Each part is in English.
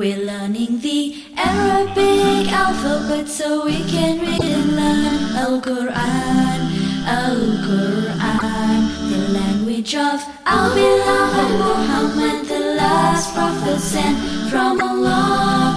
We're learning the Arabic alphabet so we can read and learn Al Quran, Al Quran, the language of our beloved Muhammad, the last prophet sent from Allah,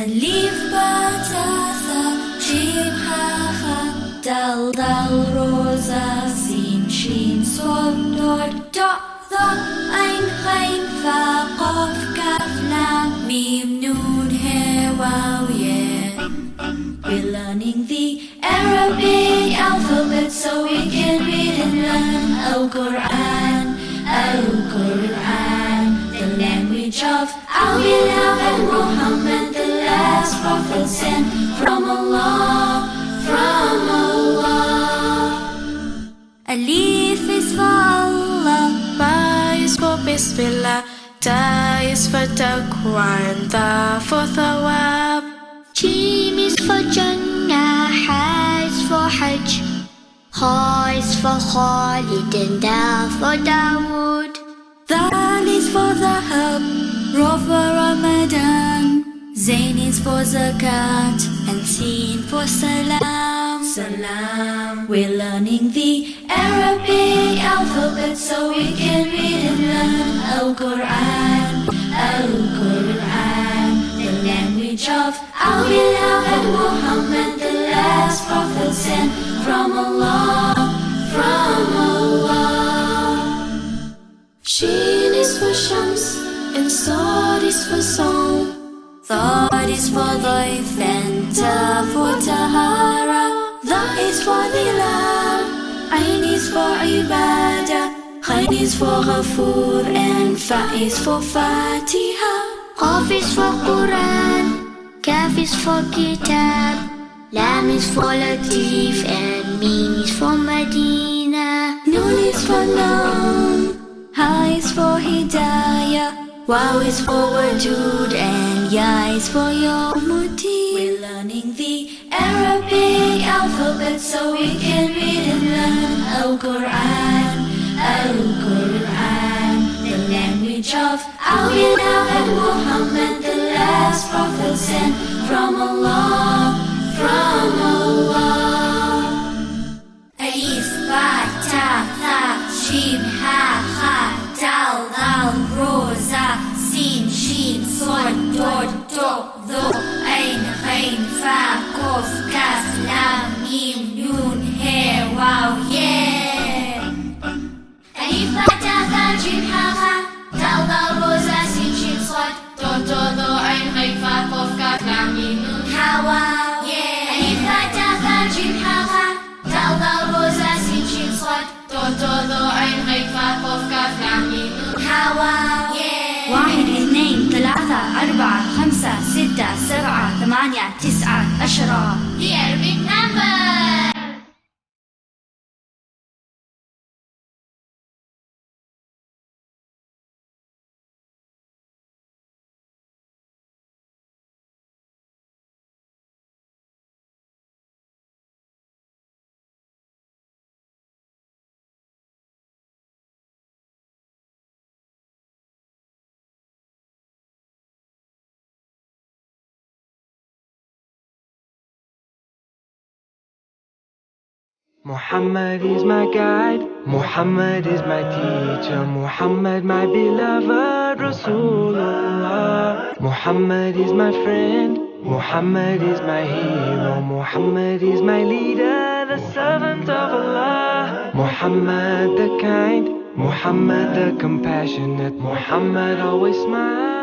It goes Alif, Ba, Ta, Tha, Jim, Ha, Ha, Dal, Dal, Rosa, Sin, Shin, Swad, Dot, Dot. ضاء عين غين فا قاف كاف لام ميم نون هي واو yeah We're learning the Arabic alphabet so we can read and learn Al Quran, Al Quran, the language of our beloved Muhammad, the last prophet sent from Allah, from Allah. Alif is for Allah. Ba is for Bismillah, Ta is for Taqwa, and Tha for Thawab. Jim is for Jannah, Ha is for Hajj, Ha is for Khalid, and Dal for Dawood. Dal is for Dhahab, Ra for Ramadan. Zain is for Zakat, and Sin for Salam. Salam. We're learning the Arabic alphabet so we can read and learn Al Quran, Al Quran, the language of our beloved Muhammad, the last prophet sent from Allah, from Allah. Shin is for Shams, and Sad is for Song. Thought is for Dhaif and Ta for Tahara. Dha is for Dhilal. Ain is for Ibadah. Ghain is for Ghafoor and Fa is for Fatiha. Qaf is for Quran, Kaf is for Kitab, Lam is for Latif, and Mim is for Medina. Noon is for Noun. Ha is for Hidayah. Wow is for Wajud and Is for Yawmuddin. We're learning the Arabic alphabet so we can read and learn Al Quran, Al Quran, the language of our beloved Muhammad, the last prophet sent from Allah, Do, Dho, Ain, Ghain, Fa, Kof, Kaf, Lam, Mim, Nun, He, Wow, Yeah. Alif, Ba, Ta, Tha, Jim, Ha, Ha, Dal, Dal, Rosa, Sin, Shin, Sod, Dod, Do, Dho, Ain, Ghain, Fa, Kof, Kaf, Lam, Mim, Nun, Ha, Wow, Yeah. Alif, Ba, Ta, Tha, Jim, Ha, Ha, Dal, Dal, Rosa, Sin, Shin, Sod, Dod, Do, Dho, Ain, Ghain, Fa, Kof, Kaf, Lam, Mim, Nun, Ha, Wow, Yeah. سبعة ثمانية تسعة عشرة. The Arabic number. Muhammad is my guide, Muhammad is my teacher, Muhammad my beloved Rasulullah. Muhammad is my friend, Muhammad is my hero, Muhammad is my leader, the servant of Allah. Muhammad the kind, Muhammad the compassionate, Muhammad always smiles.